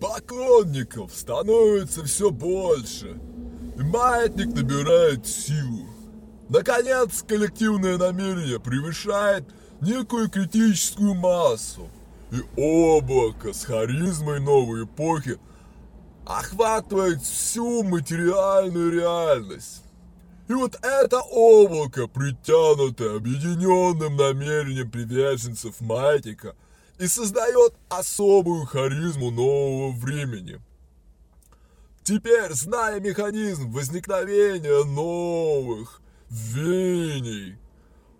Поклонников становится все больше, и маятник набирает силу. Наконец, коллективное намерение превышает некую критическую массу, и облако с харизмой новой эпохи охватывает всю материальную реальность. И вот это облако, притянутое объединенным намерением приверженцев Майтика, и создает особую харизму нового времени. Теперь, зная механизм возникновения новых веяний,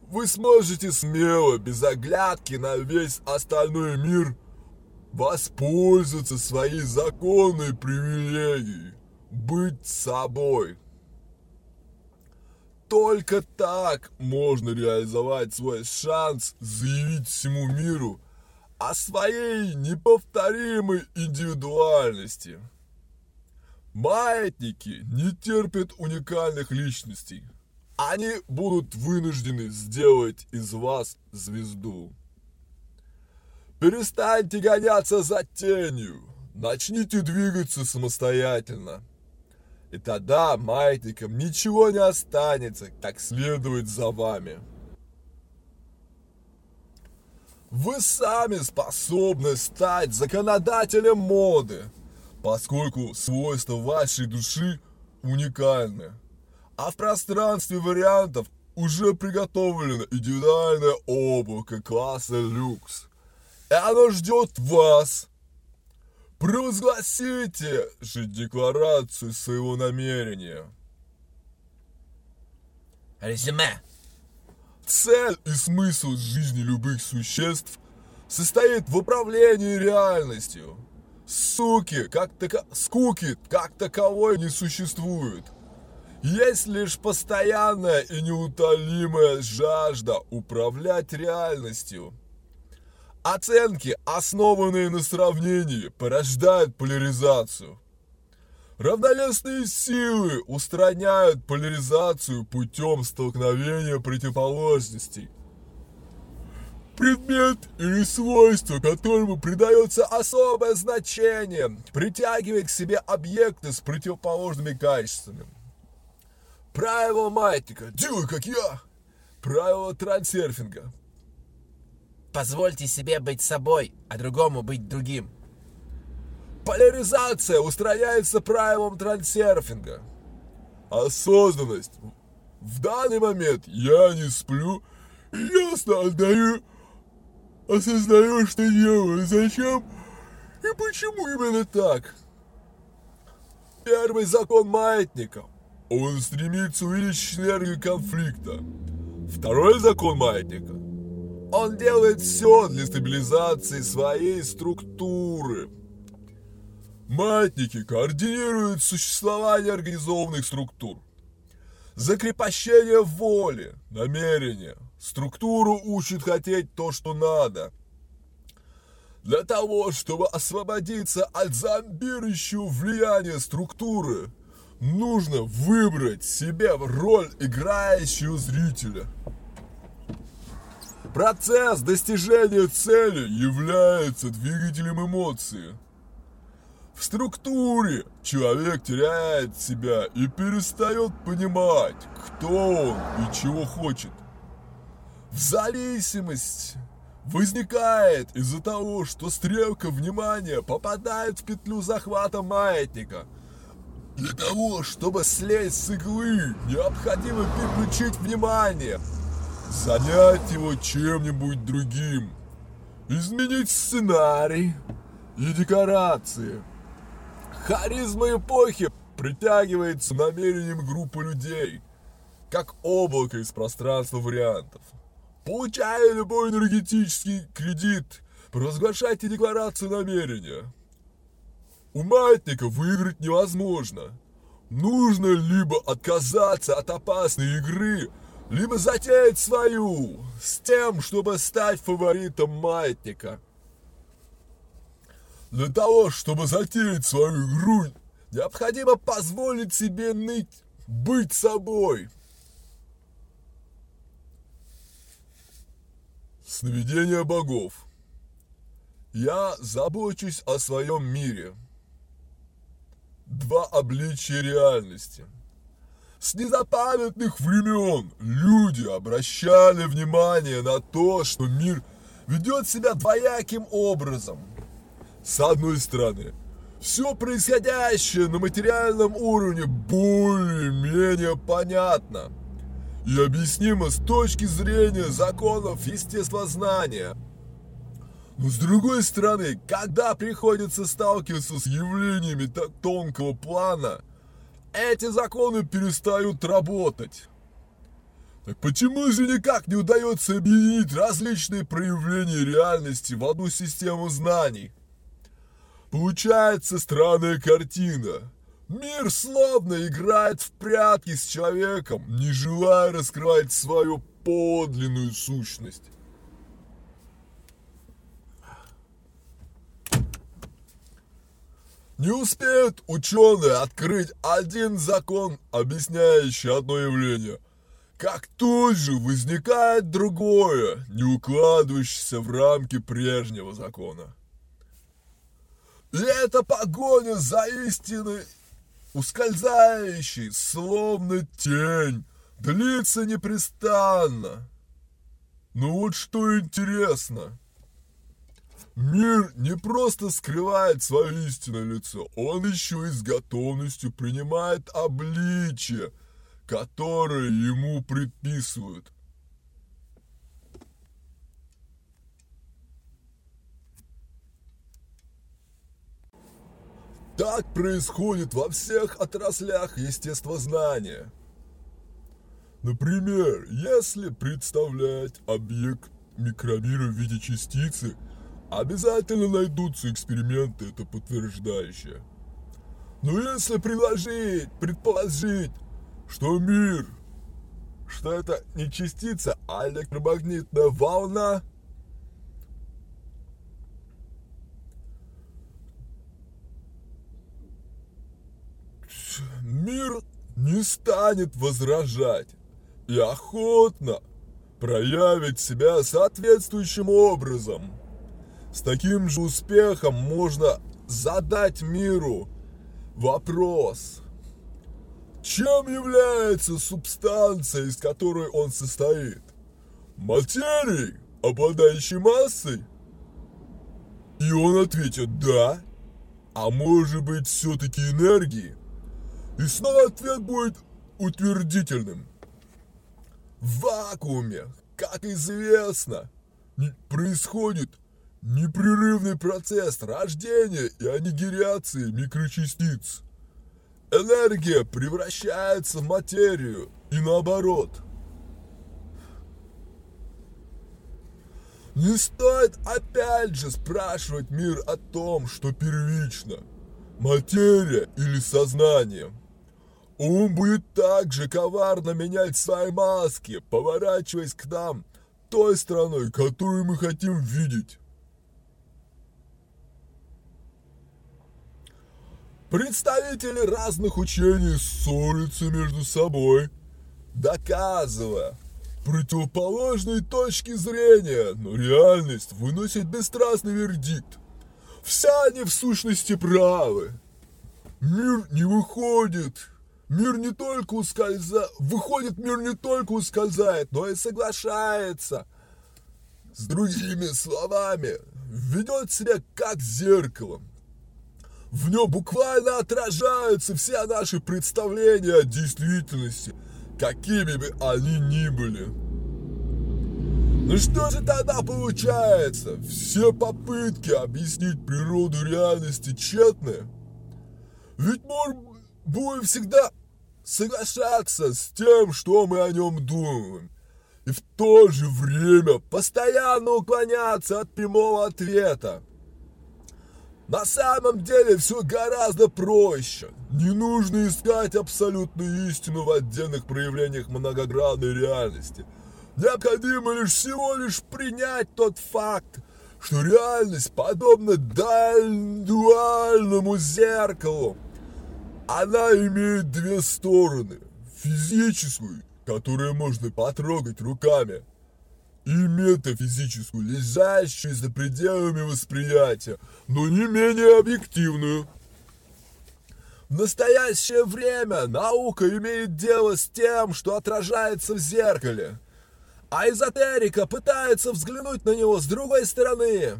вы сможете смело, без оглядки на весь остальной мир, воспользоваться своей законной привилегией быть собой. Только так можно реализовать свой шанс заявить всему миру о своей неповторимой индивидуальности. Маятники не терпят уникальных личностей. Они будут вынуждены сделать из вас звезду. Перестаньте гоняться за тенью. Начните двигаться самостоятельно. И тогда маятникам ничего не останется, как следовать за вами. Вы сами способны стать законодателем моды, поскольку свойства вашей души уникальны. А в пространстве вариантов уже приготовлено индивидуальное облако класса люкс. И оно ждет вас. Провозгласите же декларацию своего намерения. Резюме. Цель и смысл жизни любых существ состоит в управлении реальностью. Суки, как тако... скуки как таковой не существует. Есть лишь постоянная и неутолимая жажда управлять реальностью. Оценки, основанные на сравнении, порождают поляризацию. Равновесные силы устраняют поляризацию путем столкновения противоположностей. Предмет или свойство, которому придается особое значение, притягивает к себе объекты с противоположными качествами. Правило маятника «Делай, как я!» Правило трансерфинга Позвольте себе быть собой, а другому быть другим. Поляризация устраняется правилом трансерфинга. Осознанность. В данный момент я не сплю и ясно отдаю, осознаю, что делаю, зачем и почему именно так. Первый закон маятника. Он стремится увеличить энергию конфликта. Второй закон маятника. Он делает все для стабилизации своей структуры. Матники координируют существование организованных структур. Закрепощение воли, намерения. Структуру учит хотеть то, что надо. Для того, чтобы освободиться от зомбирующего влияния структуры, нужно выбрать себе роль играющего зрителя. Процесс достижения цели является двигателем эмоции – в структуре человек теряет себя и перестает понимать, кто он и чего хочет. В зависимость возникает из-за того, что стрелка внимания попадает в петлю захвата маятника. Для того, чтобы слезть с иглы, необходимо переключить внимание, занять его чем-нибудь другим, изменить сценарий и декорации – Харизма эпохи притягивается намерением группы людей, как облако из пространства вариантов. Получая любой энергетический кредит, провозглашайте декларацию намерения. У маятника выиграть невозможно. Нужно либо отказаться от опасной игры, либо затеять свою, с тем, чтобы стать фаворитом маятника. Для того, чтобы затеять свою игру, необходимо позволить себе ныть, быть собой. Сновидение богов. Я забочусь о своем мире – два обличия реальности. С незапамятных времен люди обращали внимание на то, что мир ведет себя двояким образом. С одной стороны, все происходящее на материальном уровне более-менее понятно и объяснимо с точки зрения законов естествознания. Но с другой стороны, когда приходится сталкиваться с явлениями так тонкого плана, эти законы перестают работать. Так почему же никак не удается объединить различные проявления реальности в одну систему знаний? Получается странная картина. Мир словно играет в прятки с человеком, не желая раскрывать свою подлинную сущность. Не успеют ученые открыть один закон, объясняющий одно явление, как тут же возникает другое, не укладывающееся в рамки прежнего закона. И эта погоня за истиной, ускользающей, словно тень, длится непрестанно. Но вот что интересно – Мир не просто скрывает свое истинное лицо, он еще и с готовностью принимает обличие, которое ему предписывают. Так происходит во всех отраслях естествознания. Например, если представлять объект микромира в виде частицы – Обязательно найдутся эксперименты, это подтверждающие. Но если предложить, предположить, что мир, что это не частица, а электромагнитная волна, мир не станет возражать и охотно проявит себя соответствующим образом. С таким же успехом можно задать миру вопрос, чем является субстанция, из которой он состоит? Материей, обладающей массой? И он ответит «да», а может быть все-таки энергией? И снова ответ будет утвердительным. В вакууме, как известно, происходит непрерывный процесс рождения и аннигиляции микрочастиц. Энергия превращается в материю и наоборот. Не стоит опять же спрашивать мир о том, что первично – материя или сознание. Он будет также коварно менять свои маски, поворачиваясь к нам той стороной, которую мы хотим видеть. Представители разных учений ссорятся между собой, доказывая противоположные точки зрения, но реальность выносит бесстрастный вердикт. Все они в сущности правы. Мир не выходит. Мир не только ускользает, выходит, мир не только ускользает, но и соглашается. С другими словами, ведет себя как зеркалом, в нем буквально отражаются все наши представления о действительности, какими бы они ни были. Ну что же тогда получается? Все попытки объяснить природу реальности тщетны? Ведь мы будем всегда соглашаться с тем, что мы о нем думаем. И в то же время постоянно уклоняться от прямого ответа. На самом деле все гораздо проще. Не нужно искать абсолютную истину в отдельных проявлениях многогранной реальности. Необходимо лишь всего лишь принять тот факт, что реальность подобна дуальному зеркалу. Она имеет две стороны. Физическую, которую можно потрогать руками, и метафизическую, лежащую за пределами восприятия, но не менее объективную. В настоящее время наука имеет дело с тем, что отражается в зеркале, а эзотерика пытается взглянуть на него с другой стороны.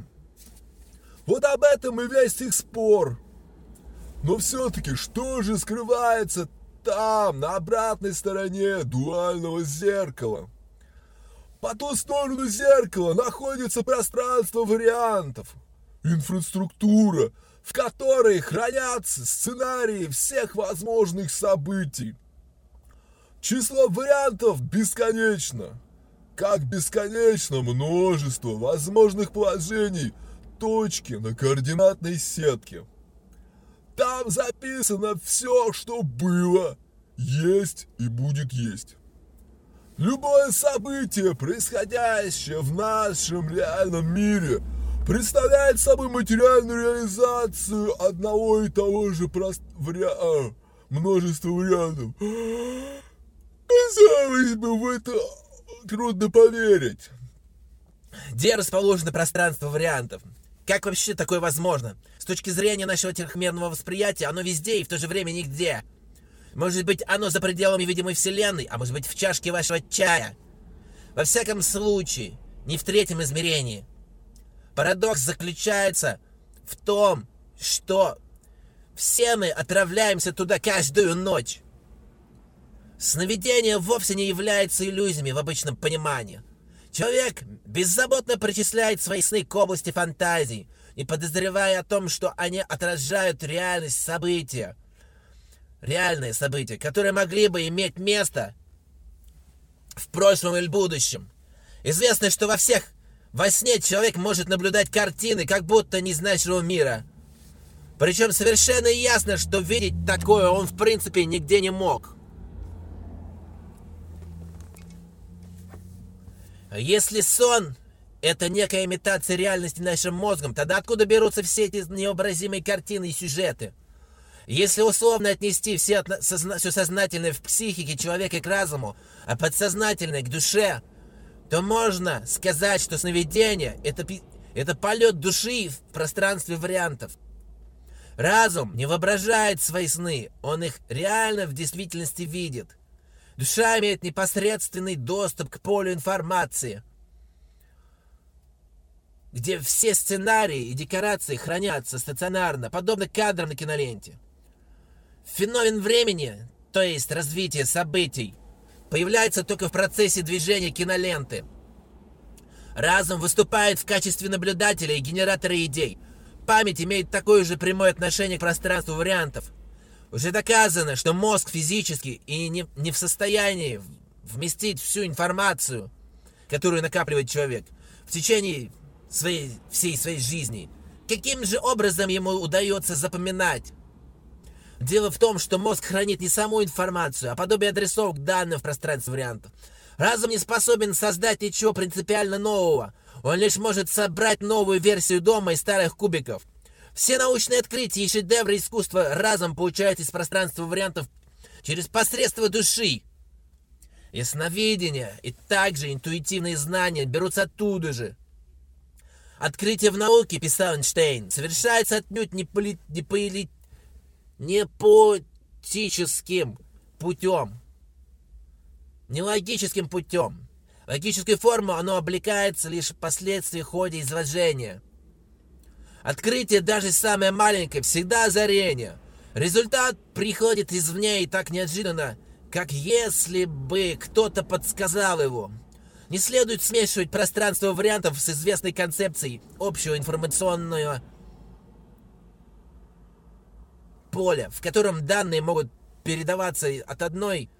Вот об этом и весь их спор. Но все-таки что же скрывается там, на обратной стороне дуального зеркала? По ту сторону зеркала находится пространство вариантов, инфраструктура, в которой хранятся сценарии всех возможных событий. Число вариантов бесконечно, как бесконечно множество возможных положений точки на координатной сетке. Там записано все, что было, есть и будет есть. Любое событие, происходящее в нашем реальном мире, представляет собой материальную реализацию одного и того же прост... вари... а, множества вариантов. Казалось бы, в это трудно поверить. Где расположено пространство вариантов? Как вообще такое возможно? С точки зрения нашего трехмерного восприятия, оно везде и в то же время нигде. Может быть, оно за пределами видимой вселенной, а может быть, в чашке вашего чая. Во всяком случае, не в третьем измерении. Парадокс заключается в том, что все мы отравляемся туда каждую ночь. Сновидение вовсе не является иллюзиями в обычном понимании. Человек беззаботно причисляет свои сны к области фантазий, не подозревая о том, что они отражают реальность события – реальные события, которые могли бы иметь место в прошлом или будущем. Известно, что во всех во сне человек может наблюдать картины, как будто не значимого мира. Причем совершенно ясно, что видеть такое он в принципе нигде не мог. Если сон – это некая имитация реальности нашим мозгом, тогда откуда берутся все эти необразимые картины и сюжеты – если условно отнести все, созна, все сознательное в психике человека к разуму, а подсознательное к душе, то можно сказать, что сновидение это, – это полет души в пространстве вариантов. Разум не воображает свои сны, он их реально в действительности видит. Душа имеет непосредственный доступ к полю информации, где все сценарии и декорации хранятся стационарно, подобно кадрам на киноленте. Феномен времени, то есть развитие событий, появляется только в процессе движения киноленты. Разум выступает в качестве наблюдателя и генератора идей. Память имеет такое же прямое отношение к пространству вариантов. Уже доказано, что мозг физически и не, не в состоянии вместить всю информацию, которую накапливает человек в течение своей, всей своей жизни. Каким же образом ему удается запоминать Дело в том, что мозг хранит не саму информацию, а подобие адресов к данным в пространстве вариантов. Разум не способен создать ничего принципиально нового. Он лишь может собрать новую версию дома из старых кубиков. Все научные открытия и шедевры искусства разом получают из пространства вариантов через посредство души. Ясновидение и также интуитивные знания берутся оттуда же. Открытие в науке, писал Эйнштейн, совершается отнюдь не, поли... не, поли не поэтическим путем, не логическим путем. Логической форму оно облекается лишь в ходе изложения. Открытие, даже самое маленькое, всегда озарение. Результат приходит извне и так неожиданно, как если бы кто-то подсказал его. Не следует смешивать пространство вариантов с известной концепцией общего информационного поле, в котором данные могут передаваться от одной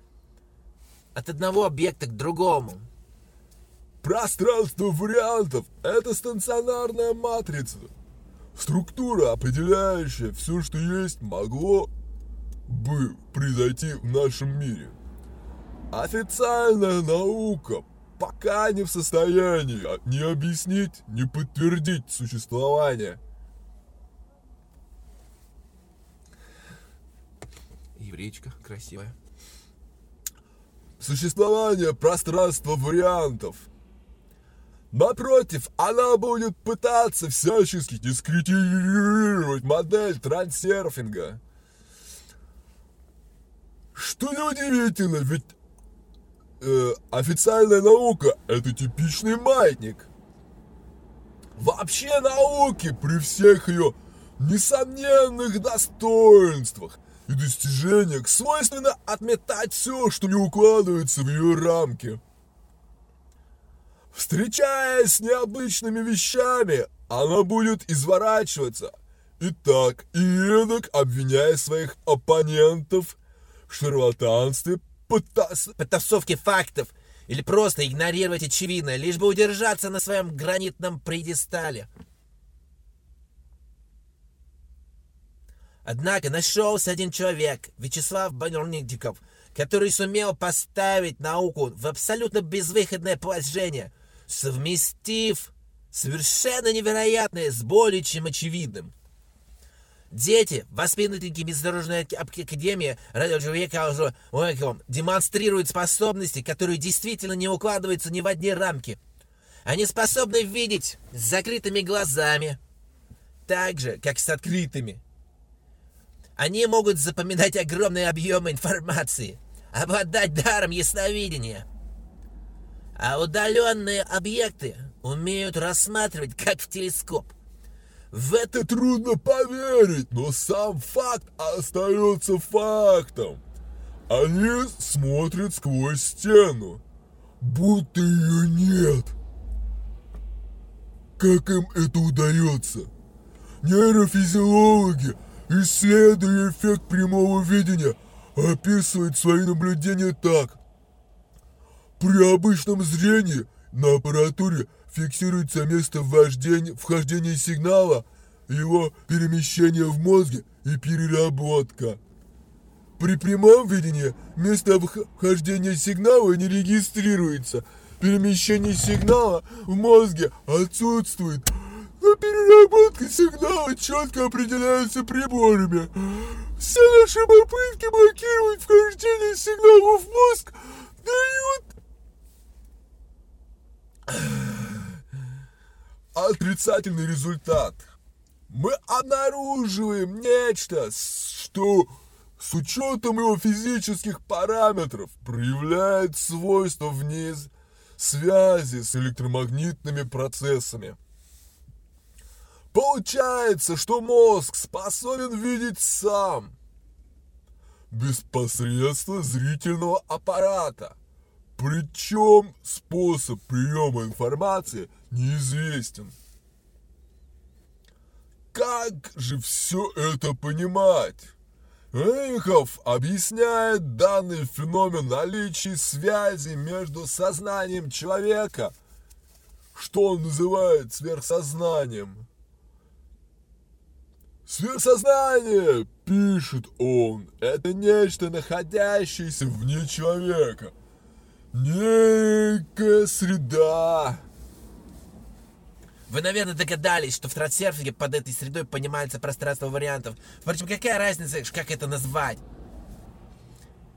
от одного объекта к другому. Пространство вариантов – это станционарная матрица. Структура, определяющая все, что есть, могло бы произойти в нашем мире. Официальная наука пока не в состоянии ни объяснить, ни подтвердить существование Еврейчика красивая. Существование пространства вариантов. Напротив, она будет пытаться всячески дискредитировать модель трансерфинга. Что неудивительно, ведь э, официальная наука – это типичный маятник. Вообще науки при всех ее несомненных достоинствах и достижениях свойственно отметать все, что не укладывается в ее рамки. Встречаясь с необычными вещами, она будет изворачиваться. И так, и эдак, обвиняя своих оппонентов в шарлатанстве, потас... потасовке фактов. Или просто игнорировать очевидное, лишь бы удержаться на своем гранитном предистале. Однако нашелся один человек, Вячеслав Банерников, который сумел поставить науку в абсолютно безвыходное положение, совместив совершенно невероятное с более чем очевидным. Дети, воспитанники Международной академии радиочеловека демонстрируют способности, которые действительно не укладываются ни в одни рамки. Они способны видеть с закрытыми глазами, так же, как с открытыми. Они могут запоминать огромные объемы информации, обладать даром ясновидения. А удаленные объекты умеют рассматривать, как в телескоп. В это трудно поверить, но сам факт остается фактом. Они смотрят сквозь стену, будто ее нет. Как им это удается? Нейрофизиологи Исследуя эффект прямого видения, описывает свои наблюдения так. При обычном зрении на аппаратуре фиксируется место вхождения, вхождения сигнала, его перемещение в мозге и переработка. При прямом видении место вхождения сигнала не регистрируется. Перемещение сигнала в мозге отсутствует но переработка сигнала четко определяется приборами. Все наши попытки блокировать вхождение сигнала в мозг дают отрицательный результат. Мы обнаруживаем нечто, что с учетом его физических параметров проявляет свойства вниз связи с электромагнитными процессами. Получается, что мозг способен видеть сам, без посредства зрительного аппарата. Причем способ приема информации неизвестен. Как же все это понимать? Эйхов объясняет данный феномен наличия связи между сознанием человека, что он называет сверхсознанием, Сверхсознание, пишет он, это нечто, находящееся вне человека. Некая среда. Вы, наверное, догадались, что в трансерфинге под этой средой понимается пространство вариантов. Впрочем, какая разница, как это назвать?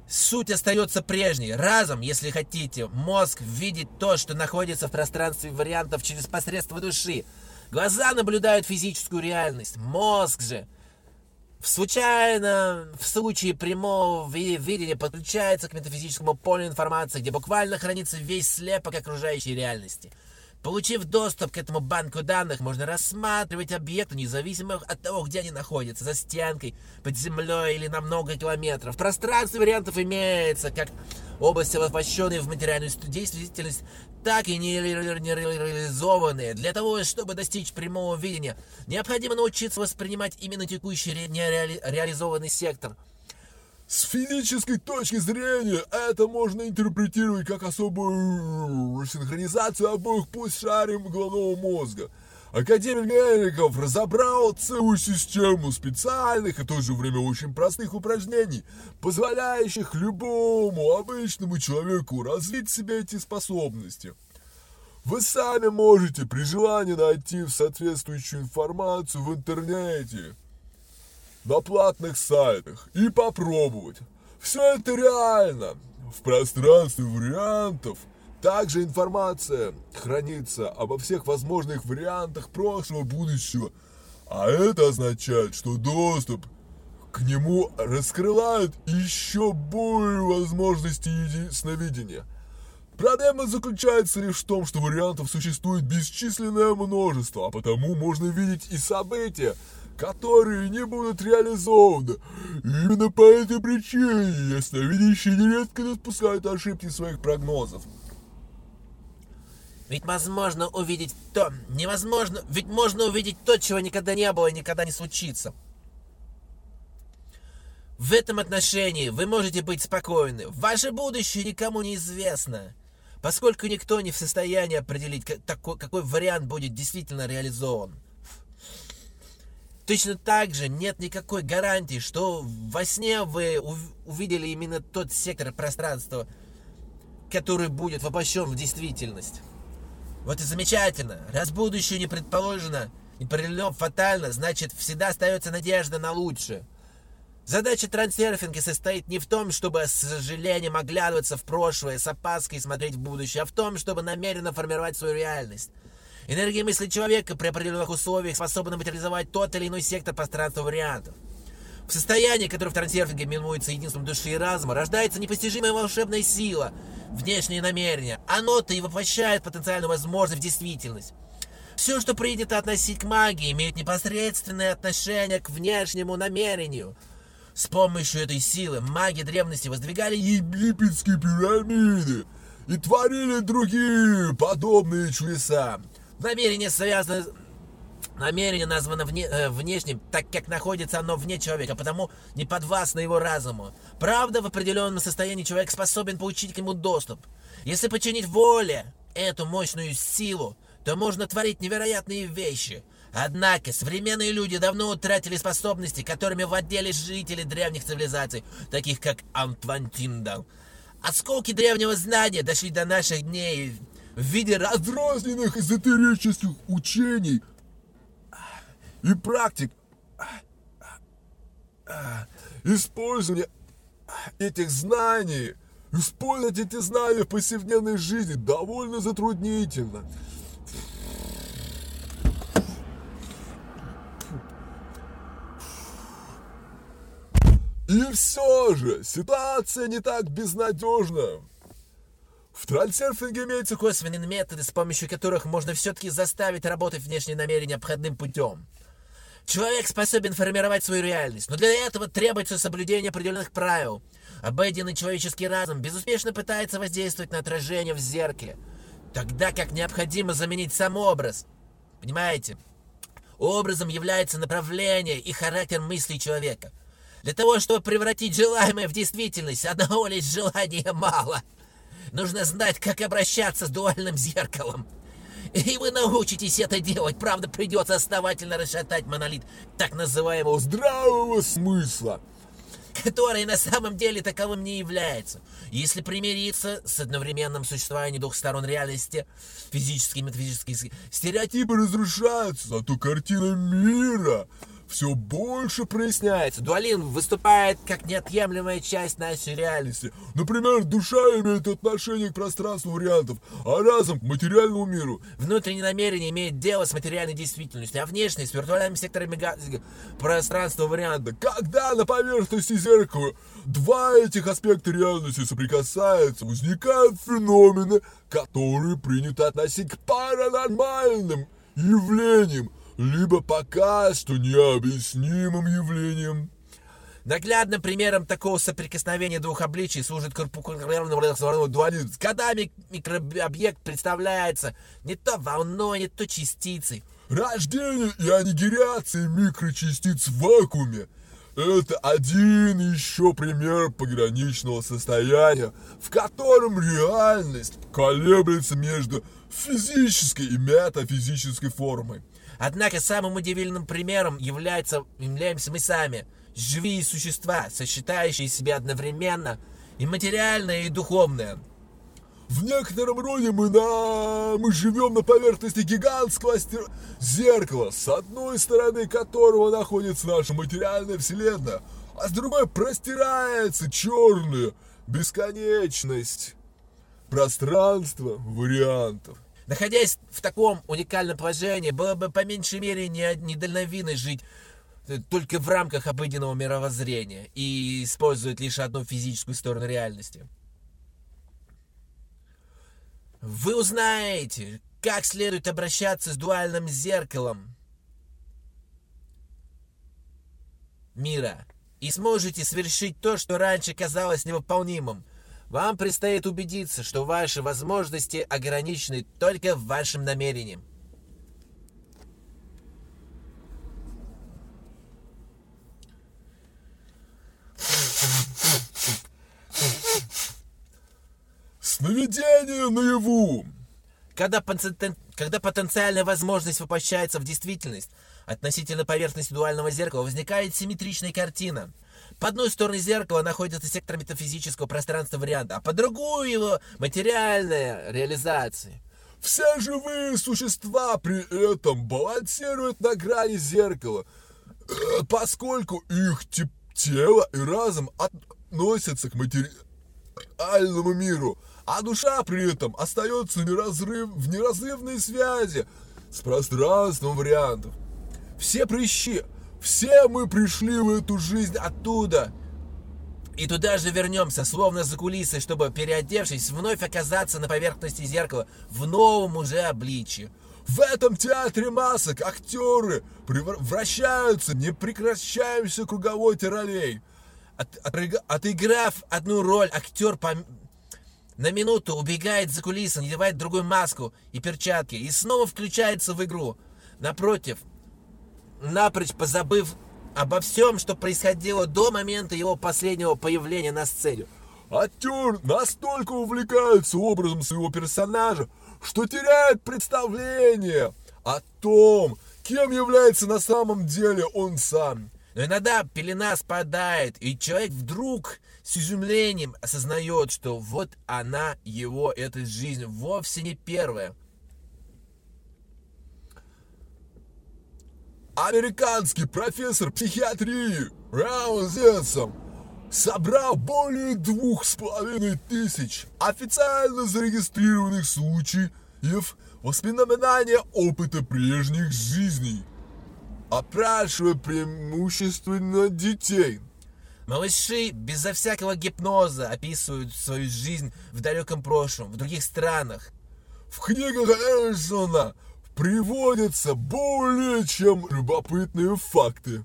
Суть остается прежней. Разом, если хотите, мозг видит то, что находится в пространстве вариантов через посредство души. Глаза наблюдают физическую реальность, мозг же в случайно, в случае прямого видения подключается к метафизическому полю информации, где буквально хранится весь слепок окружающей реальности – Получив доступ к этому банку данных, можно рассматривать объекты, независимо от того, где они находятся, за стенкой, под землей или на много километров. Пространство вариантов имеется, как области, воплощенные в материальную действительность, так и не реализованные. Для того, чтобы достичь прямого видения, необходимо научиться воспринимать именно текущий нереализованный сектор – с физической точки зрения это можно интерпретировать как особую синхронизацию обоих полушарий головного мозга. Академик Мельников разобрал целую систему специальных и в то же время очень простых упражнений, позволяющих любому обычному человеку развить себе эти способности. Вы сами можете при желании найти соответствующую информацию в интернете на платных сайтах и попробовать. Все это реально. В пространстве вариантов также информация хранится обо всех возможных вариантах прошлого, будущего. А это означает, что доступ к нему раскрывают еще более возможности сновидения. Проблема заключается лишь в том, что вариантов существует бесчисленное множество, а потому можно видеть и события, которые не будут реализованы. именно по этой причине ясновидящие нередко допускают ошибки своих прогнозов. Ведь возможно увидеть то, невозможно, ведь можно увидеть то, чего никогда не было и никогда не случится. В этом отношении вы можете быть спокойны. Ваше будущее никому не известно, поскольку никто не в состоянии определить, какой, какой вариант будет действительно реализован. Точно так же нет никакой гарантии, что во сне вы увидели именно тот сектор пространства, который будет воплощен в действительность. Вот и замечательно. Раз будущее не предположено, не определено фатально, значит всегда остается надежда на лучшее. Задача трансерфинга состоит не в том, чтобы с сожалением оглядываться в прошлое, с опаской смотреть в будущее, а в том, чтобы намеренно формировать свою реальность. Энергия мысли человека при определенных условиях способна материализовать тот или иной сектор пространства вариантов. В состоянии, которое в трансерфинге именуется единством души и разума, рождается непостижимая волшебная сила, внешнее намерение. Оно-то и воплощает потенциальную возможность в действительность. Все, что принято относить к магии, имеет непосредственное отношение к внешнему намерению – с помощью этой силы маги древности воздвигали египетские пирамиды и творили другие подобные чудеса. Намерение связано... Намерение названо вне, э, внешним, так как находится оно вне человека, потому не подвластно его разуму. Правда, в определенном состоянии человек способен получить к нему доступ. Если подчинить воле эту мощную силу, то можно творить невероятные вещи – Однако современные люди давно утратили способности, которыми владели жители древних цивилизаций, таких как Антвантиндал. Осколки древнего знания дошли до наших дней в виде разрозненных эзотерических учений и практик. Использование этих знаний, использовать эти знания в повседневной жизни довольно затруднительно. И все же, ситуация не так безнадежна. Трансерфинге имеются косвенные методы, с помощью которых можно все-таки заставить работать внешние намерения обходным путем. Человек способен формировать свою реальность, но для этого требуется соблюдение определенных правил. Обыденный человеческий разум безуспешно пытается воздействовать на отражение в зеркале, тогда как необходимо заменить сам образ. Понимаете? Образом является направление и характер мыслей человека. Для того, чтобы превратить желаемое в действительность, одного лишь желания мало. Нужно знать, как обращаться с дуальным зеркалом. И вы научитесь это делать. Правда, придется основательно расшатать монолит так называемого здравого смысла, который на самом деле таковым не является. Если примириться с одновременным существованием двух сторон реальности, физические и метафизические, стереотипы разрушаются, зато картина мира все больше проясняется. Дуалин выступает как неотъемлемая часть нашей реальности. Например, душа имеет отношение к пространству вариантов, а разум к материальному миру. Внутреннее намерение имеет дело с материальной действительностью, а внешний с виртуальными секторами пространства варианта. Когда на поверхности зеркала два этих аспекта реальности соприкасаются, возникают феномены, которые принято относить к паранормальным явлениям, либо пока что необъяснимым явлением. Наглядным примером такого соприкосновения двух обличий служит корпускулярный дуализм, когда микрообъект представляется не то волной, не то частицей. Рождение и аннигиляция микрочастиц в вакууме – это один еще пример пограничного состояния, в котором реальность колеблется между физической и метафизической формой. Однако самым удивительным примером является, являемся мы сами, живые существа, сочетающие себя одновременно и материальное, и духовное. В некотором роде мы, на... мы живем на поверхности гигантского стер... зеркала, с одной стороны которого находится наша материальная вселенная, а с другой простирается черная бесконечность пространства вариантов. Находясь в таком уникальном положении, было бы по меньшей мере не недальновидно жить только в рамках обыденного мировоззрения и использует лишь одну физическую сторону реальности. Вы узнаете, как следует обращаться с дуальным зеркалом мира и сможете совершить то, что раньше казалось невыполнимым. Вам предстоит убедиться, что ваши возможности ограничены только вашим намерением. Сновидение наяву. Когда, когда потенциальная возможность воплощается в действительность, относительно поверхности дуального зеркала возникает симметричная картина. По одной стороне зеркала находится сектор метафизического пространства варианта, а по другую его материальная реализация. Все живые существа при этом балансируют на грани зеркала, э, поскольку их тело и разум относятся к материальному миру, а душа при этом остается неразрыв, в неразрывной связи с пространством вариантов. Все прыщи, все мы пришли в эту жизнь оттуда. И туда же вернемся, словно за кулисой, чтобы, переодевшись, вновь оказаться на поверхности зеркала в новом уже обличии. В этом театре масок актеры превращаются в непрекращающийся круговой ролей. От, от, отыграв одну роль, актер по, на минуту убегает за кулисы, надевает другую маску и перчатки и снова включается в игру. Напротив, напрочь позабыв обо всем, что происходило до момента его последнего появления на сцене. Актер настолько увлекается образом своего персонажа, что теряет представление о том, кем является на самом деле он сам. Но иногда пелена спадает, и человек вдруг с изумлением осознает, что вот она, его, эта жизнь вовсе не первая. Американский профессор психиатрии Раун Зенсом собрал более двух с половиной тысяч официально зарегистрированных случаев воспоминания опыта прежних жизней – опрашивая преимущественно детей. Малыши безо всякого гипноза описывают свою жизнь в далеком прошлом, в других странах. В книгах Эльсона приводятся более чем любопытные факты.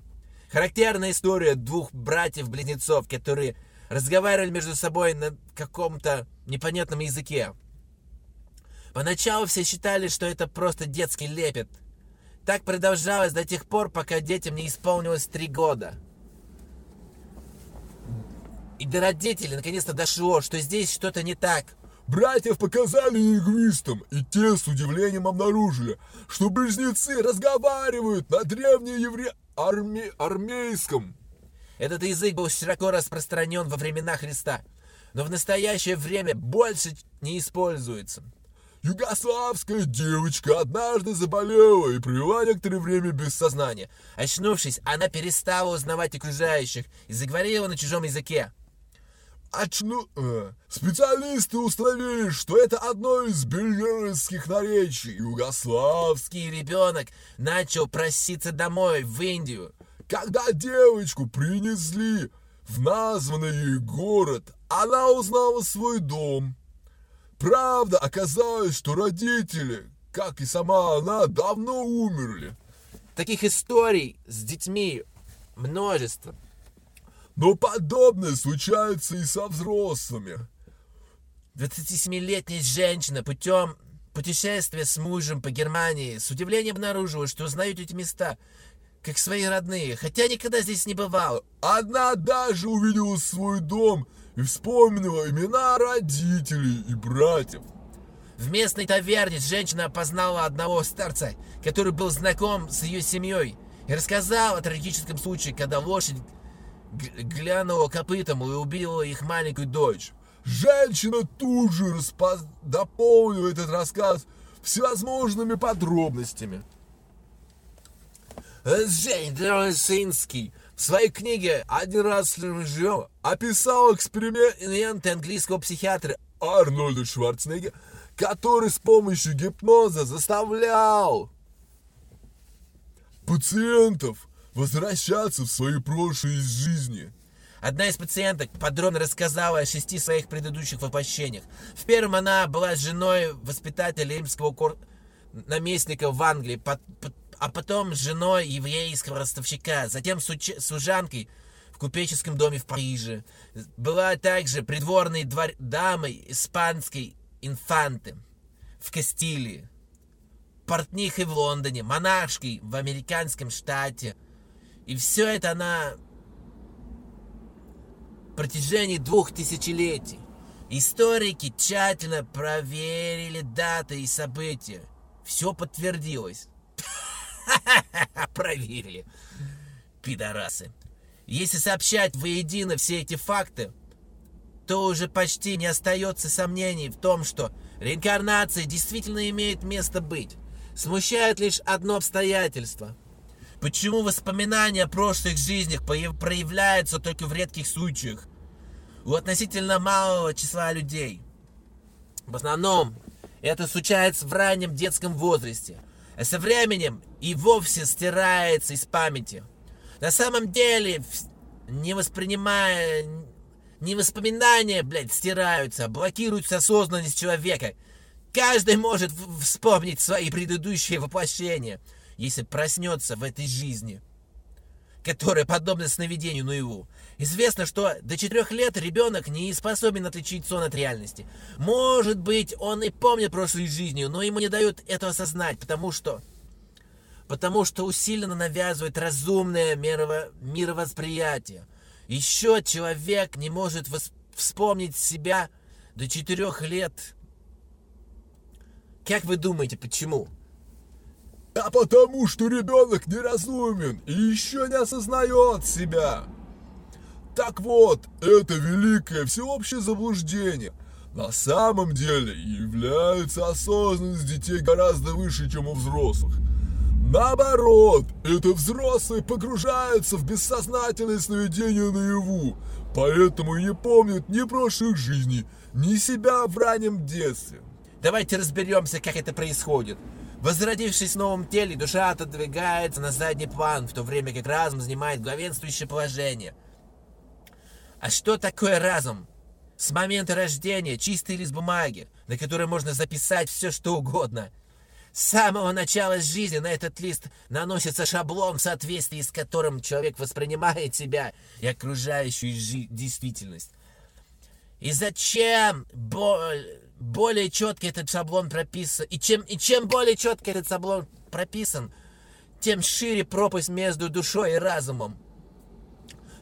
Характерная история двух братьев-близнецов, которые разговаривали между собой на каком-то непонятном языке. Поначалу все считали, что это просто детский лепет – так продолжалось до тех пор, пока детям не исполнилось три года. И до родителей наконец-то дошло, что здесь что-то не так. Братьев показали лингвистам, и те с удивлением обнаружили, что близнецы разговаривают на древнеевре арме... армейском. Этот язык был широко распространен во времена Христа, но в настоящее время больше не используется. Югославская девочка однажды заболела и провела некоторое время без сознания. Очнувшись, она перестала узнавать окружающих и заговорила на чужом языке. Очну... Э, специалисты установили, что это одно из бельгийских наречий. Югославский ребенок начал проситься домой, в Индию. Когда девочку принесли в названный ей город, она узнала свой дом. Правда, оказалось, что родители, как и сама она, давно умерли. Таких историй с детьми множество. Но подобное случается и со взрослыми. 27-летняя женщина путем путешествия с мужем по Германии с удивлением обнаружила, что узнают эти места как свои родные, хотя никогда здесь не бывала. Она даже увидела свой дом и вспомнила имена родителей и братьев. В местной таверне женщина опознала одного старца, который был знаком с ее семьей, и рассказал о трагическом случае, когда лошадь глянула копытом и убила их маленькую дочь. Женщина тут же распоз... дополнила этот рассказ всевозможными подробностями. Жень Дросинский в своей книге «Один раз живем» описал эксперименты английского психиатра Арнольда Шварценеггера, который с помощью гипноза заставлял пациентов возвращаться в свои прошлые жизни. Одна из пациенток подробно рассказала о шести своих предыдущих воплощениях. В первом она была женой воспитателя римского кор... наместника в Англии, под... А потом женой еврейского ростовщика, затем суч... служанкой в купеческом доме в Париже. Была также придворной двор... дамой испанской инфанты в Кастилии, портнихой в Лондоне, монашкой в американском штате. И все это она протяжении двух тысячелетий. Историки тщательно проверили даты и события. Все подтвердилось. Проверили. Пидорасы. Если сообщать воедино все эти факты, то уже почти не остается сомнений в том, что реинкарнация действительно имеет место быть. Смущает лишь одно обстоятельство. Почему воспоминания о прошлых жизнях проявляются только в редких случаях? У относительно малого числа людей. В основном это случается в раннем детском возрасте, а со временем и вовсе стирается из памяти. На самом деле, не воспринимая, не воспоминания, блядь, стираются, а блокируются осознанность человека. Каждый может вспомнить свои предыдущие воплощения – если проснется в этой жизни, которая подобна сновидению наяву. Известно, что до четырех лет ребенок не способен отличить сон от реальности. Может быть, он и помнит прошлую жизнь, но ему не дают этого осознать, потому что... Потому что усиленно навязывает разумное мирово, мировосприятие. Еще человек не может вспомнить себя до четырех лет. Как вы думаете, почему? А потому что ребенок неразумен и еще не осознает себя. Так вот, это великое всеобщее заблуждение на самом деле является осознанность детей гораздо выше, чем у взрослых. Наоборот, это взрослые погружаются в бессознательное сновидение наяву, поэтому не помнят ни прошлых жизней, ни себя в раннем детстве. Давайте разберемся, как это происходит. Возродившись в новом теле, душа отодвигается на задний план, в то время как разум занимает главенствующее положение. А что такое разум? С момента рождения чистый лист бумаги, на который можно записать все, что угодно. С самого начала жизни на этот лист наносится шаблон, в соответствии с которым человек воспринимает себя и окружающую действительность. И зачем боль более четко этот шаблон прописан, и чем, и чем более четко этот шаблон прописан, тем шире пропасть между душой и разумом.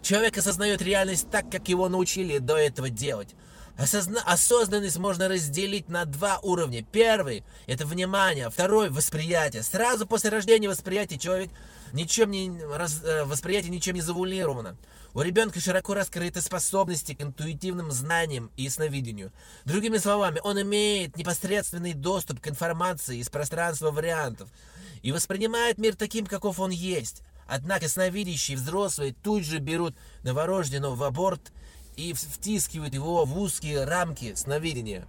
Человек осознает реальность так, как его научили до этого делать. Осозна... Осознанность можно разделить на два уровня. Первый – это внимание, второй – восприятие. Сразу после рождения восприятия человек ничем не... Раз... Э, восприятие ничем не завулировано. У ребенка широко раскрыты способности к интуитивным знаниям и сновидению. Другими словами, он имеет непосредственный доступ к информации из пространства вариантов и воспринимает мир таким, каков он есть. Однако сновидящие взрослые тут же берут новорожденного в аборт и втискивают его в узкие рамки сновидения,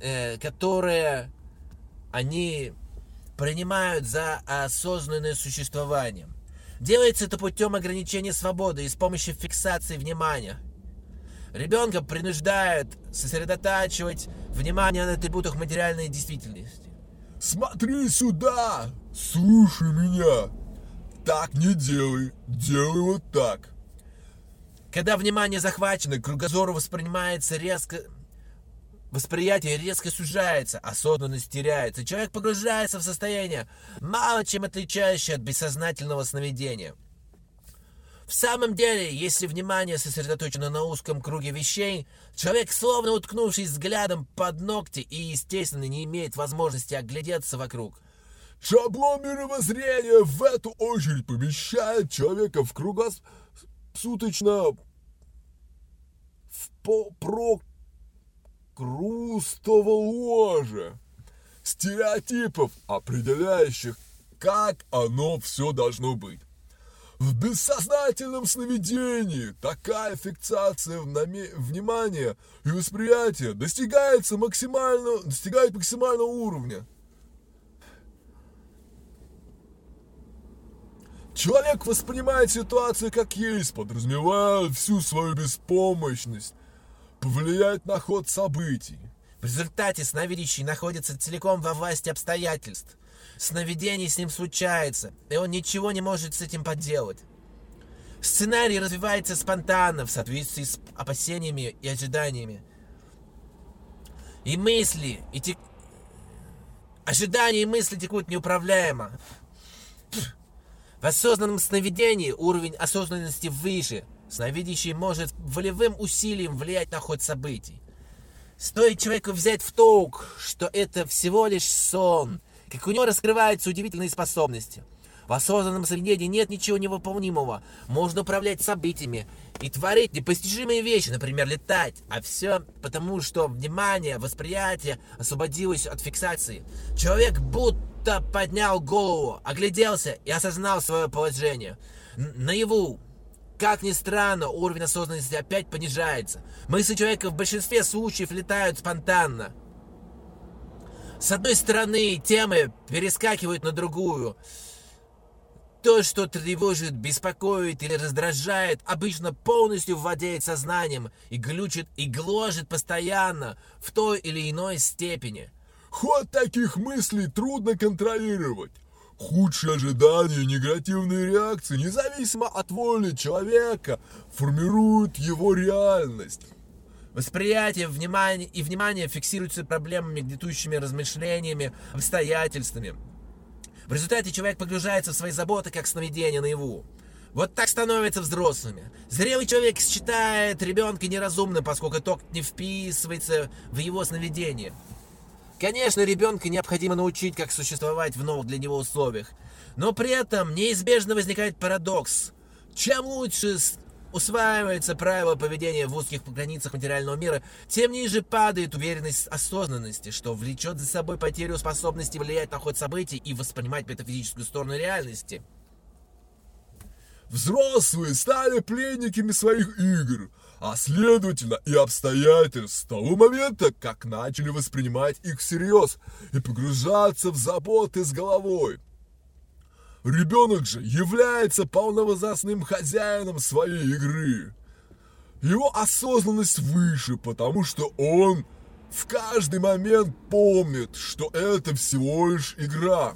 э, которые они принимают за осознанное существование. Делается это путем ограничения свободы и с помощью фиксации внимания. Ребенка принуждают сосредотачивать внимание на атрибутах материальной действительности. Смотри сюда! Слушай меня! Так не делай, делай вот так. Когда внимание захвачено, кругозор воспринимается резко Восприятие резко сужается, осознанность теряется, человек погружается в состояние, мало чем отличающее от бессознательного сновидения. В самом деле, если внимание сосредоточено на узком круге вещей, человек, словно уткнувшись взглядом под ногти и, естественно, не имеет возможности оглядеться вокруг. Шаблон мировоззрения в эту очередь помещает человека в кругосуточно в по про Крустово ложе стереотипов, определяющих, как оно все должно быть. В бессознательном сновидении такая фиксация внимания и восприятия достигается максимально, достигает максимального уровня. Человек воспринимает ситуацию как есть, подразумевая всю свою беспомощность, повлиять на ход событий. В результате сновидящий находится целиком во власти обстоятельств. Сновидение с ним случается, и он ничего не может с этим поделать. Сценарий развивается спонтанно, в соответствии с опасениями и ожиданиями. И мысли, и тек... ожидания и мысли текут неуправляемо. В осознанном сновидении уровень осознанности выше. Сновидящий может волевым усилием влиять на ход событий. Стоит человеку взять в толк, что это всего лишь сон, как у него раскрываются удивительные способности. В осознанном сновидении нет ничего невыполнимого. Можно управлять событиями и творить непостижимые вещи, например, летать. А все потому, что внимание, восприятие освободилось от фиксации. Человек будто поднял голову, огляделся и осознал свое положение. Наяву, как ни странно, уровень осознанности опять понижается. Мысли человека в большинстве случаев летают спонтанно. С одной стороны, темы перескакивают на другую. То, что тревожит, беспокоит или раздражает, обычно полностью владеет сознанием и глючит и гложет постоянно в той или иной степени. Ход таких мыслей трудно контролировать. Худшие ожидания и негативные реакции, независимо от воли человека, формируют его реальность. Восприятие внимание, и внимание фиксируются проблемами, гнетущими размышлениями, обстоятельствами. В результате человек погружается в свои заботы, как сновидение наяву. Вот так становятся взрослыми. Зрелый человек считает ребенка неразумным, поскольку тот не вписывается в его сновидение. Конечно, ребенка необходимо научить, как существовать в новых для него условиях. Но при этом неизбежно возникает парадокс. Чем лучше усваивается правило поведения в узких границах материального мира, тем ниже падает уверенность осознанности, что влечет за собой потерю способности влиять на ход событий и воспринимать метафизическую сторону реальности. Взрослые стали пленниками своих игр, а следовательно и обстоятельств с того момента, как начали воспринимать их всерьез и погружаться в заботы с головой. Ребенок же является полновозрастным хозяином своей игры. Его осознанность выше, потому что он в каждый момент помнит, что это всего лишь игра.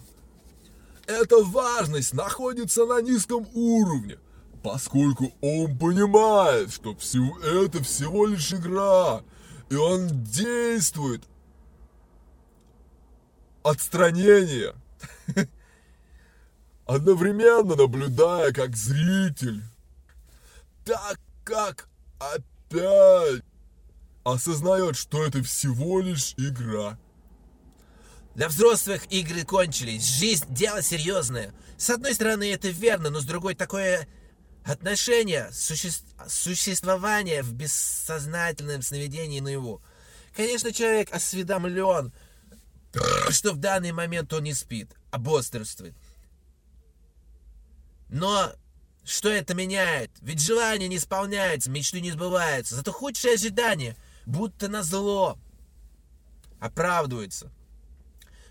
Эта важность находится на низком уровне, поскольку он понимает, что все это всего лишь игра, и он действует отстранение одновременно наблюдая как зритель, так как опять осознает, что это всего лишь игра. Для взрослых игры кончились. Жизнь – дело серьезное. С одной стороны, это верно, но с другой, такое отношение, суще... существование в бессознательном сновидении наяву. Конечно, человек осведомлен, что в данный момент он не спит, а бодрствует. Но что это меняет? Ведь желание не исполняется, мечты не сбываются. Зато худшие ожидания, будто на зло, оправдываются.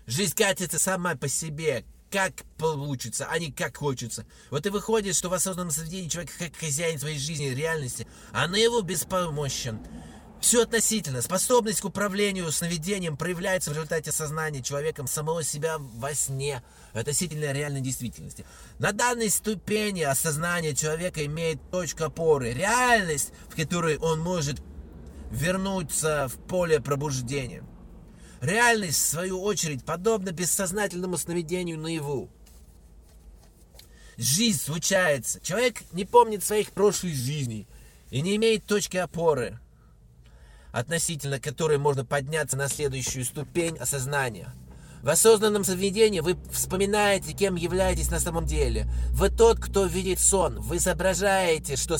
Жизнь катится сама по себе, как получится, а не как хочется. Вот и выходит, что в осознанном сновидении человек как хозяин своей жизни реальности, а на его беспомощен. Все относительно. Способность к управлению сновидением проявляется в результате сознания человеком самого себя во сне, относительно реальной действительности. На данной ступени осознание человека имеет точку опоры, реальность, в которой он может вернуться в поле пробуждения. Реальность, в свою очередь, подобна бессознательному сновидению наяву. Жизнь случается. Человек не помнит своих прошлых жизней и не имеет точки опоры – относительно которой можно подняться на следующую ступень осознания. В осознанном соведении вы вспоминаете, кем являетесь на самом деле. Вы тот, кто видит сон. Вы соображаете, что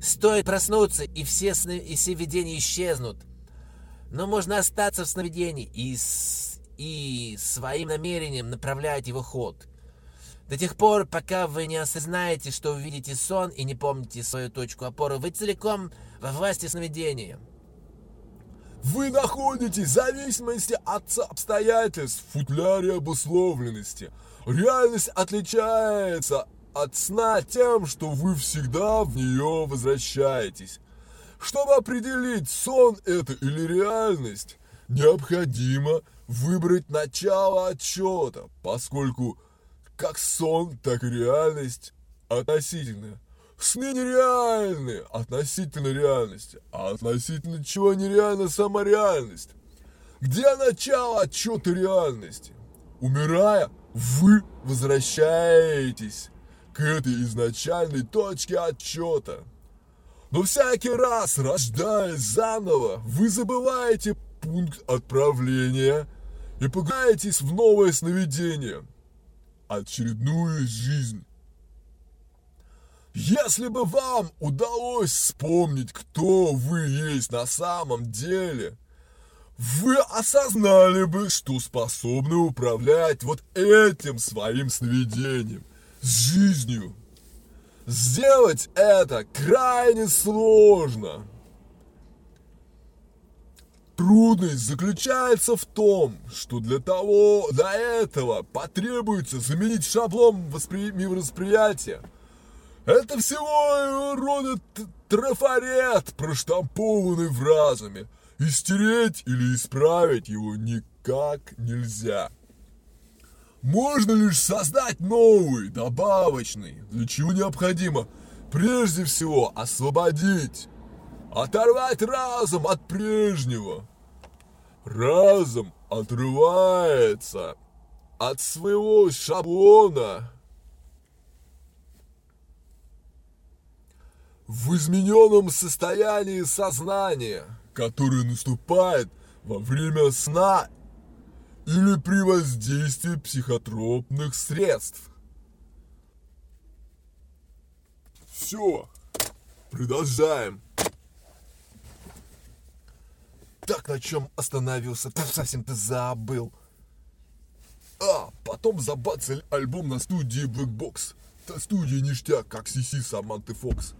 стоит проснуться, и все, сны, и все видения исчезнут. Но можно остаться в сновидении и, с, и своим намерением направлять его ход. До тех пор, пока вы не осознаете, что вы видите сон и не помните свою точку опоры, вы целиком во власти сновидения. Вы находитесь в зависимости от обстоятельств в футляре обусловленности. Реальность отличается от сна тем, что вы всегда в нее возвращаетесь. Чтобы определить, сон это или реальность, необходимо выбрать начало отчета, поскольку как сон, так и реальность относительны. Сны нереальны относительно реальности, а относительно чего нереальна сама реальность. Где начало отчета реальности? Умирая, вы возвращаетесь к этой изначальной точке отчета. Но всякий раз, рождаясь заново, вы забываете пункт отправления и пугаетесь в новое сновидение, очередную жизнь. Если бы вам удалось вспомнить, кто вы есть на самом деле, вы осознали бы, что способны управлять вот этим своим сновидением, жизнью. Сделать это крайне сложно. Трудность заключается в том, что для того, для этого потребуется заменить шаблон воспри... мировосприятия – это всего рода трафарет, проштампованный в разуме. И стереть или исправить его никак нельзя. Можно лишь создать новый, добавочный, для чего необходимо прежде всего освободить, оторвать разум от прежнего. Разум отрывается от своего шаблона, в измененном состоянии сознания, которое наступает во время сна или при воздействии психотропных средств. Все, продолжаем. Так, на чем остановился? Ты совсем ты забыл. А, потом забацали альбом на студии Black Box. Та студия ништяк, как Сиси Саманты Фокс.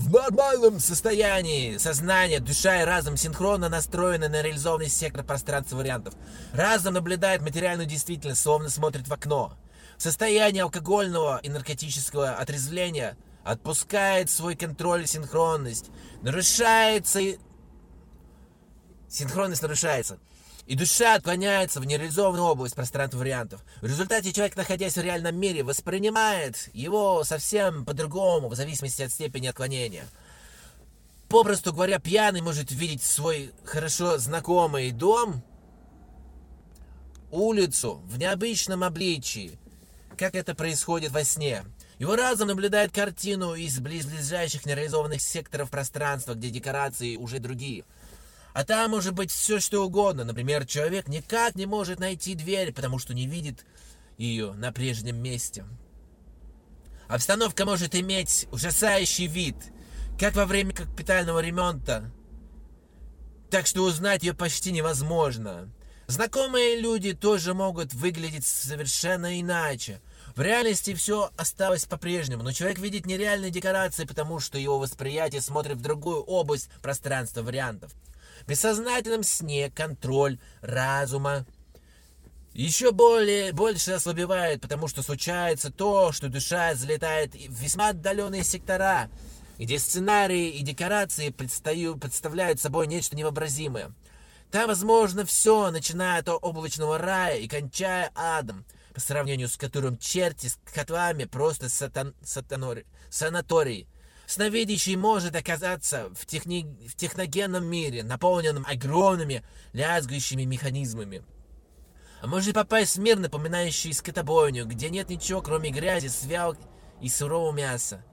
В нормальном состоянии сознания, душа и разум синхронно настроены на реализованный сектор пространства вариантов. Разум наблюдает материальную действительность, словно смотрит в окно. В состоянии алкогольного и наркотического отрезвления отпускает свой контроль и синхронность. Нарушается Синхронность нарушается. И душа отклоняется в нереализованную область пространства вариантов. В результате человек, находясь в реальном мире, воспринимает его совсем по-другому, в зависимости от степени отклонения. Попросту говоря, пьяный может видеть свой хорошо знакомый дом, улицу в необычном обличии, как это происходит во сне. Его разум наблюдает картину из близлежащих нереализованных секторов пространства, где декорации уже другие – а там может быть все что угодно. Например, человек никак не может найти дверь, потому что не видит ее на прежнем месте. Обстановка может иметь ужасающий вид, как во время капитального ремонта, так что узнать ее почти невозможно. Знакомые люди тоже могут выглядеть совершенно иначе. В реальности все осталось по-прежнему, но человек видит нереальные декорации, потому что его восприятие смотрит в другую область пространства вариантов бессознательном сне контроль разума еще более, больше ослабевает, потому что случается то, что душа залетает в весьма отдаленные сектора, где сценарии и декорации представляют собой нечто невообразимое. Там возможно все, начиная от облачного рая и кончая адом, по сравнению с которым черти с котлами просто сатан, сатанори, санаторий – Сновидящий может оказаться в, техни... в техногенном мире, наполненном огромными лязгающими механизмами. А может попасть в мир, напоминающий скотобойню, где нет ничего, кроме грязи, свял и сырого мяса.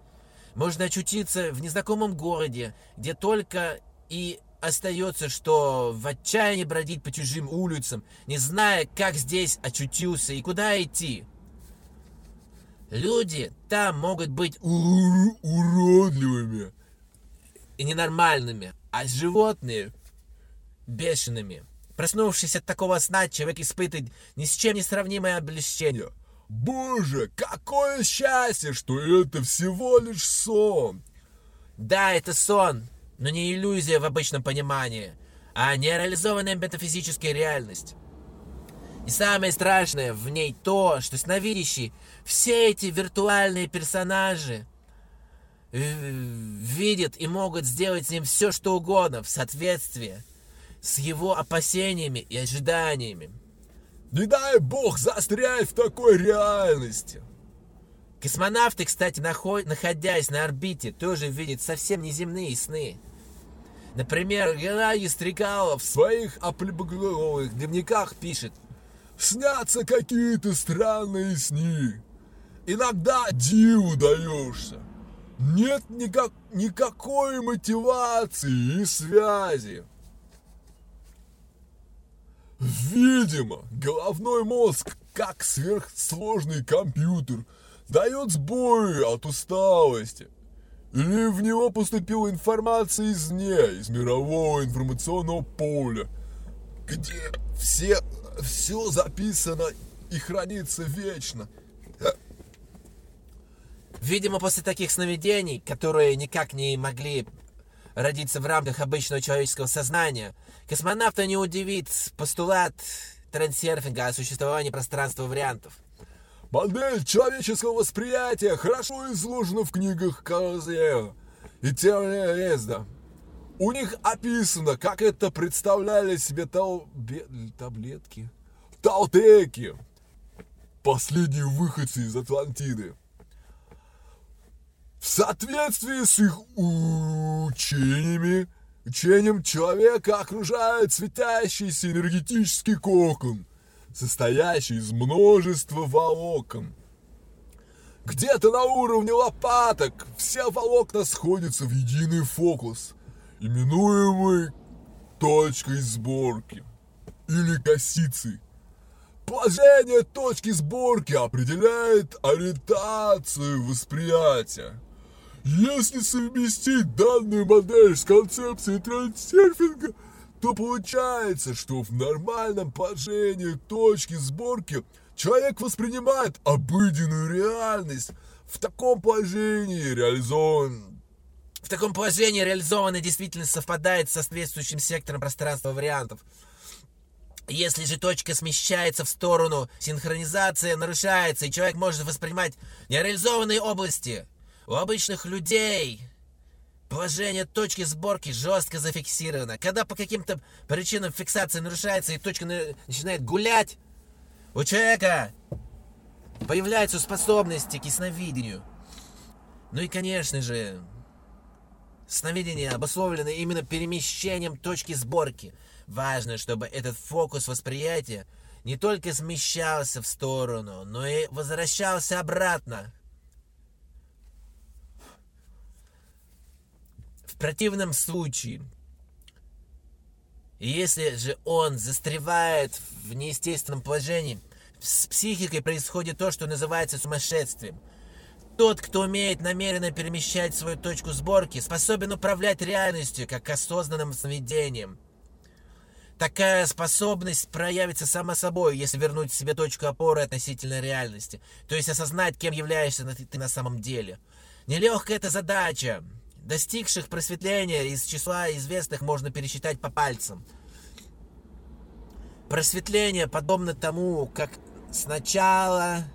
Можно очутиться в незнакомом городе, где только и остается, что в отчаянии бродить по чужим улицам, не зная, как здесь очутился и куда идти. Люди там могут быть ур уродливыми и ненормальными, а животные бешеными. Проснувшись от такого сна, человек испытывает ни с чем не сравнимое облегчение. Боже, какое счастье, что это всего лишь сон. Да, это сон, но не иллюзия в обычном понимании. а нереализованная метафизическая реальность. И самое страшное в ней то, что сновидящий, все эти виртуальные персонажи видят и могут сделать с ним все, что угодно в соответствии с его опасениями и ожиданиями. Не дай бог застрять в такой реальности. Космонавты, кстати, находясь на орбите, тоже видят совсем неземные сны. Например, Геннадий Стрекалов в своих аплибогловых дневниках пишет «Снятся какие-то странные сны. Иногда диву даешься. Нет никак, никакой мотивации и связи. Видимо, головной мозг, как сверхсложный компьютер, дает сбои от усталости. Или в него поступила информация извне, из мирового информационного поля, где все, все записано и хранится вечно. Видимо, после таких сновидений, которые никак не могли родиться в рамках обычного человеческого сознания, космонавта не удивит постулат трансерфинга о существовании пространства вариантов. Модель человеческого восприятия хорошо изложена в книгах Казева и Терезда. У них описано, как это представляли себе тал... таблетки, талтеки, последние выходцы из Атлантиды. В соответствии с их учениями, учением человека окружает светящийся энергетический кокон, состоящий из множества волокон. Где-то на уровне лопаток все волокна сходятся в единый фокус, именуемый точкой сборки или косицей. Положение точки сборки определяет ориентацию восприятия. Если совместить данную модель с концепцией трансерфинга, то получается, что в нормальном положении точки сборки человек воспринимает обыденную реальность. В таком положении реализован в таком положении реализованная действительность совпадает со соответствующим сектором пространства вариантов. Если же точка смещается в сторону, синхронизация нарушается, и человек может воспринимать нереализованные области. У обычных людей положение точки сборки жестко зафиксировано. Когда по каким-то причинам фиксация нарушается и точка начинает гулять, у человека появляются способности к ясновидению. Ну и, конечно же, сновидение обусловлено именно перемещением точки сборки. Важно, чтобы этот фокус восприятия не только смещался в сторону, но и возвращался обратно, В противном случае, если же он застревает в неестественном положении, с психикой происходит то, что называется сумасшествием. Тот, кто умеет намеренно перемещать свою точку сборки, способен управлять реальностью, как осознанным сновидением. Такая способность проявится сама собой, если вернуть себе точку опоры относительно реальности, то есть осознать, кем являешься ты на самом деле. Нелегкая эта задача, Достигших просветления из числа известных можно пересчитать по пальцам. Просветление подобно тому, как сначала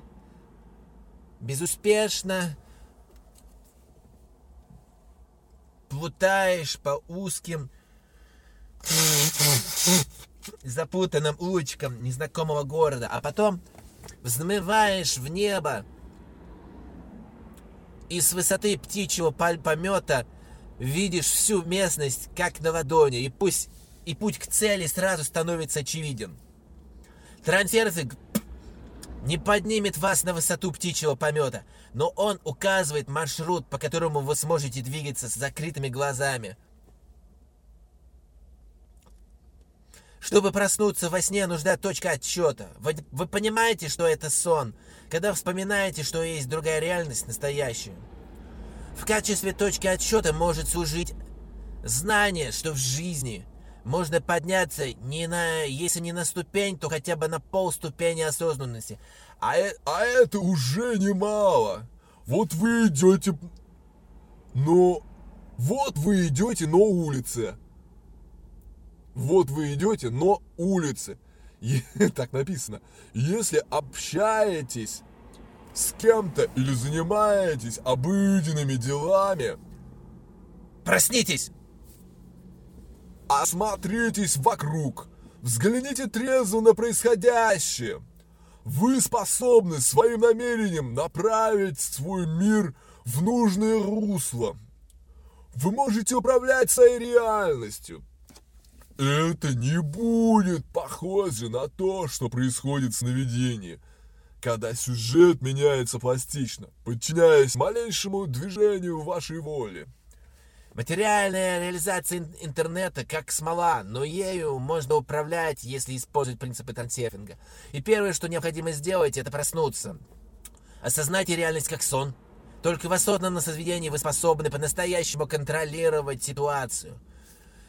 безуспешно плутаешь по узким запутанным улочкам незнакомого города, а потом взмываешь в небо и с высоты птичьего помета видишь всю местность, как на ладони, и, пусть, и путь к цели сразу становится очевиден. Трансерфинг не поднимет вас на высоту птичьего помета, но он указывает маршрут, по которому вы сможете двигаться с закрытыми глазами. Чтобы проснуться во сне, нужна точка отсчета. Вы, вы понимаете, что это сон, когда вспоминаете, что есть другая реальность, настоящая. В качестве точки отсчета может служить знание, что в жизни можно подняться не на, если не на ступень, то хотя бы на полступени осознанности. А, э, а это уже немало. Вот вы идете, но вот вы идете на улице, Вот вы идете, но улицы. И, так написано. Если общаетесь с кем-то или занимаетесь обыденными делами, Проснитесь! Осмотритесь вокруг, взгляните трезво на происходящее. Вы способны своим намерением направить свой мир в нужное русло. Вы можете управлять своей реальностью. Это не будет похоже на то, что происходит в сновидении, когда сюжет меняется пластично, подчиняясь малейшему движению вашей воли. Материальная реализация ин- интернета как смола, но ею можно управлять, если использовать принципы трансерфинга. И первое, что необходимо сделать, это проснуться. Осознайте реальность как сон. Только в осознанном созведении вы способны по-настоящему контролировать ситуацию.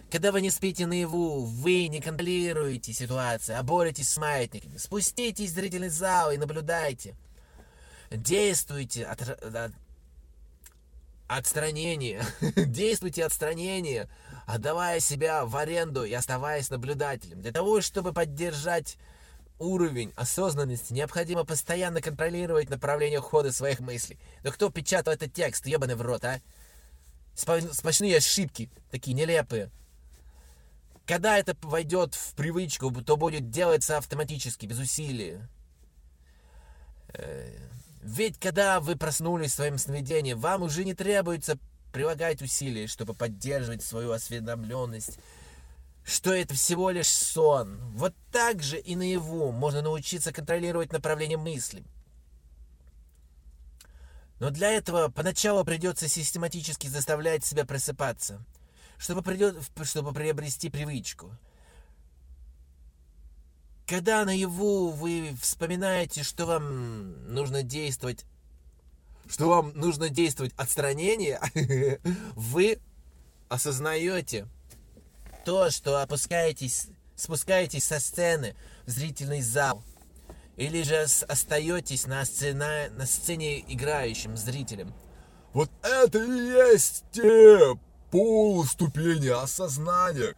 Когда вы не спите наяву, вы не контролируете ситуацию, а боретесь с маятниками. Спуститесь в зрительный зал и наблюдайте. Действуйте от, от- отстранение. Действуйте отстранение, отдавая себя в аренду и оставаясь наблюдателем. Для того, чтобы поддержать уровень осознанности, необходимо постоянно контролировать направление хода своих мыслей. Да кто печатал этот текст, ебаный в рот, а? Сплошные ошибки, такие нелепые. Когда это войдет в привычку, то будет делаться автоматически, без усилия. Ведь когда вы проснулись в своем сновидении, вам уже не требуется прилагать усилий, чтобы поддерживать свою осведомленность, что это всего лишь сон. Вот так же и наяву можно научиться контролировать направление мысли. Но для этого поначалу придется систематически заставлять себя просыпаться, чтобы, придет, чтобы приобрести привычку. Когда наяву вы вспоминаете, что вам нужно действовать, что вам нужно действовать отстранение, вы осознаете то, что опускаетесь, спускаетесь со сцены в зрительный зал, или же остаетесь на, сцена, на сцене играющим зрителем. Вот это и есть те полуступени осознания,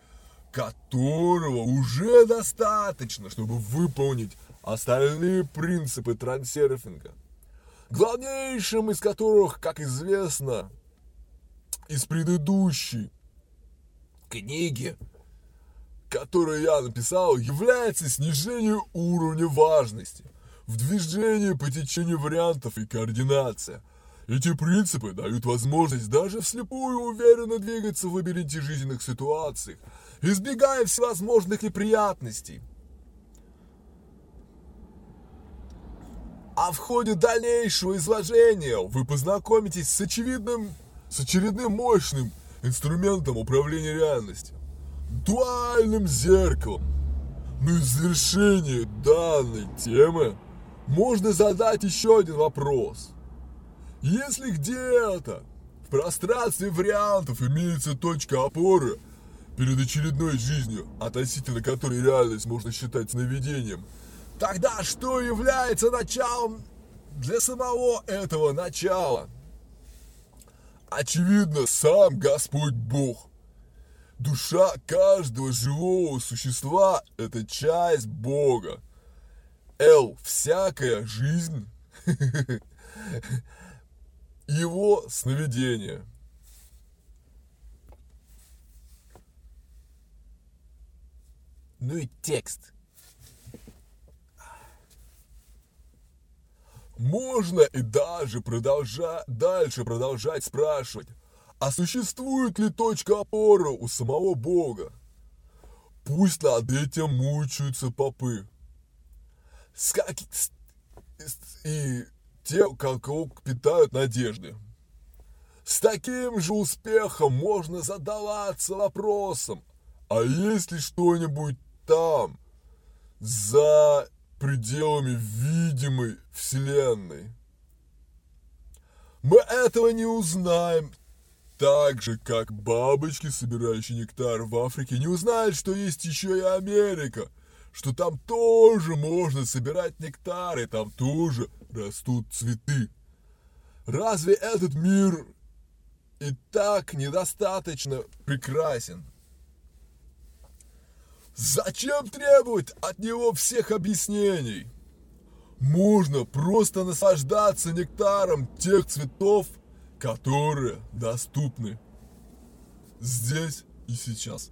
которого уже достаточно, чтобы выполнить остальные принципы трансерфинга. Главнейшим из которых, как известно, из предыдущей книги, которую я написал, является снижение уровня важности в движении по течению вариантов и координация. Эти принципы дают возможность даже вслепую уверенно двигаться в лабиринте жизненных ситуаций, избегая всевозможных неприятностей. А в ходе дальнейшего изложения вы познакомитесь с очевидным, с очередным мощным инструментом управления реальностью – дуальным зеркалом. В завершение данной темы можно задать еще один вопрос. Если где-то в пространстве вариантов имеется точка опоры перед очередной жизнью, относительно которой реальность можно считать сновидением, тогда что является началом для самого этого начала? Очевидно, сам Господь Бог. Душа каждого живого существа – это часть Бога. Л – всякая жизнь, его сновидение. Ну и текст. Можно и даже продолжа... дальше продолжать спрашивать, а существует ли точка опоры у самого Бога? Пусть над этим мучаются попы. С как- И те, кого питают надежды. С таким же успехом можно задаваться вопросом, а есть ли что-нибудь там, за пределами видимой Вселенной? Мы этого не узнаем, так же, как бабочки, собирающие нектар в Африке, не узнают, что есть еще и Америка, что там тоже можно собирать нектар, и там тоже растут цветы. Разве этот мир и так недостаточно прекрасен? Зачем требовать от него всех объяснений? Можно просто наслаждаться нектаром тех цветов, которые доступны здесь и сейчас.